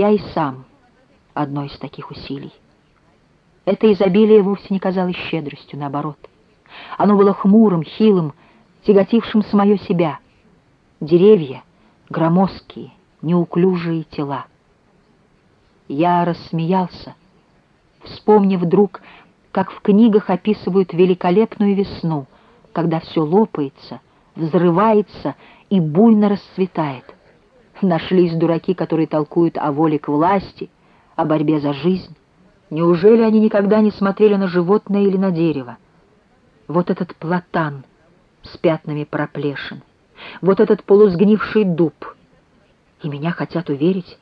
Я и сам одно из таких усилий. Это изобилие вовсе не казалось щедростью, наоборот. Оно было хмурым, хилым, тяготившим самое себя. Деревья, громоздкие, неуклюжие тела. Я рассмеялся, вспомнив вдруг, как в книгах описывают великолепную весну, когда все лопается, взрывается и буйно расцветает. Нашлись дураки, которые толкуют о воле к власти, о борьбе за жизнь. Неужели они никогда не смотрели на животное или на дерево? Вот этот платан с пятнами проплешин, вот этот полусгнивший дуб. И меня хотят уверить,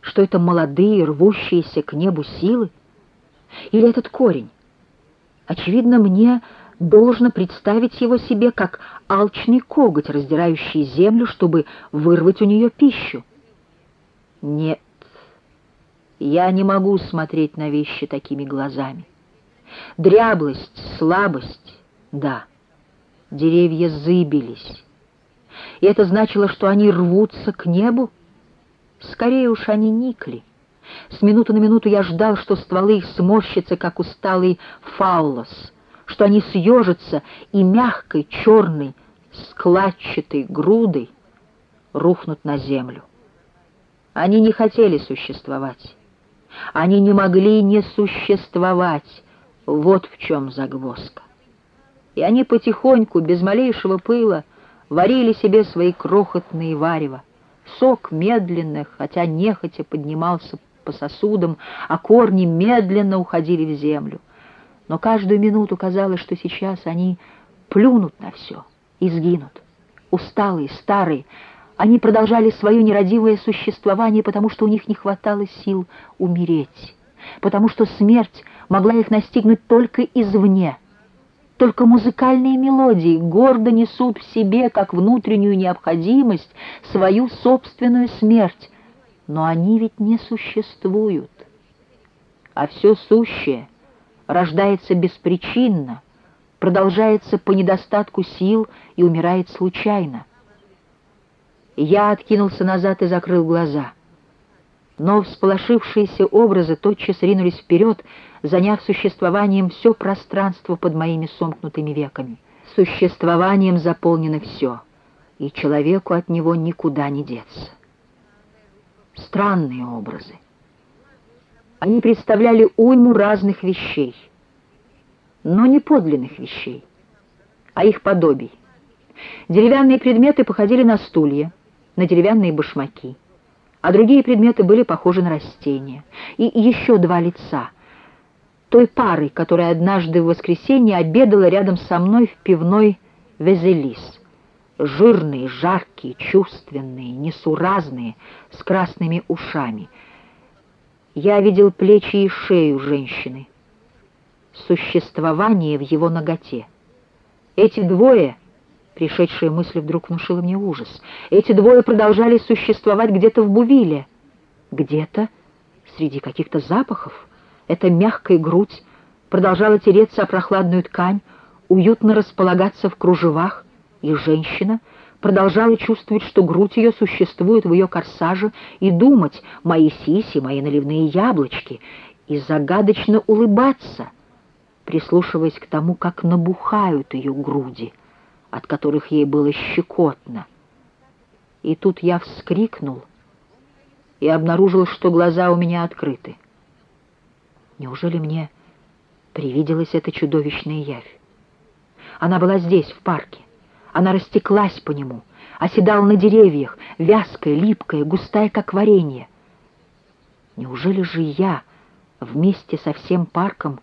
что это молодые, рвущиеся к небу силы? Или этот корень? Очевидно, мне должно представить его себе как алчный коготь, раздирающий землю, чтобы вырвать у нее пищу. Нет, я не могу смотреть на вещи такими глазами. Дряблость, слабость — да, деревья зыбились. И это значило, что они рвутся к небу? Скорее уж они никли. С минуты на минуту я ждал, что стволы их сморщатся, как усталый фаулос, что они съежатся и мягкой, черной, складчатой грудой рухнут на землю. Они не хотели существовать. Они не могли не существовать. Вот в чем загвоздка. И они потихоньку, без малейшего пыла, варили себе свои крохотные варева. Сок медленно, хотя нехотя поднимался по сосудам, а корни медленно уходили в землю. Но каждую минуту казалось, что сейчас они плюнут на все и сгинут. Усталые, старые, они продолжали свое нерадивое существование, потому что у них не хватало сил умереть, потому что смерть могла их настигнуть только извне. Только музыкальные мелодии гордо несут в себе, как внутреннюю необходимость, свою собственную смерть, но они ведь не существуют. А все сущее рождается беспричинно, продолжается по недостатку сил и умирает случайно. Я откинулся назад и закрыл глаза. Но всполошившиеся образы тотчас ринулись вперед, заняв существованием все пространство под моими сомкнутыми веками. Существованием заполнено все, и человеку от него никуда не деться странные образы. Они представляли уйму разных вещей, но не подлинных вещей, а их подобий. Деревянные предметы походили на стулья, на деревянные башмаки, а другие предметы были похожи на растения. И еще два лица — той пары, которая однажды в воскресенье обедала рядом со мной в пивной «Везелис» жирные, жаркие, чувственные, несуразные, с красными ушами. Я видел плечи и шею женщины, существование в его ноготе. Эти двое, пришедшая мысль вдруг внушила мне ужас, эти двое продолжали существовать где-то в Бувиле, где-то среди каких-то запахов. Эта мягкая грудь продолжала тереться о прохладную ткань, уютно располагаться в кружевах, и женщина продолжала чувствовать, что грудь ее существует в ее корсаже, и думать «мои сиси, мои наливные яблочки», и загадочно улыбаться, прислушиваясь к тому, как набухают ее груди, от которых ей было щекотно. И тут я вскрикнул и обнаружил, что глаза у меня открыты. Неужели мне привиделась эта чудовищная явь? Она была здесь, в парке. Она растеклась по нему, оседала на деревьях, вязкая, липкая, густая, как варенье. Неужели же я вместе со всем парком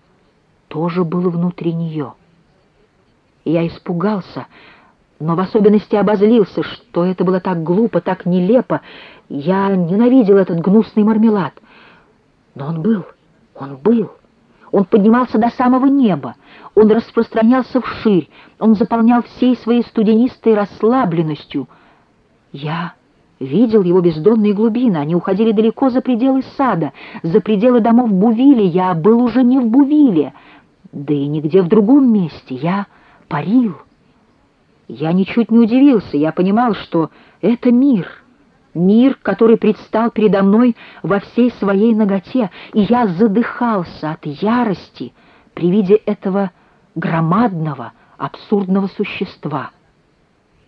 тоже был внутри нее? я испугался, но в особенности обозлился, что это было так глупо, так нелепо. Я ненавидел этот гнусный мармелад. Но он был, он был. Он поднимался до самого неба, он распространялся вширь, он заполнял всей своей студенистой расслабленностью. Я видел его бездонные глубины, они уходили далеко за пределы сада, за пределы домов Бувили, я был уже не в Бувиле, да и нигде в другом месте, я парил. Я ничуть не удивился, я понимал, что это мир, Мир, который предстал передо мной во всей своей ноготе, и я задыхался от ярости при виде этого громадного, абсурдного существа —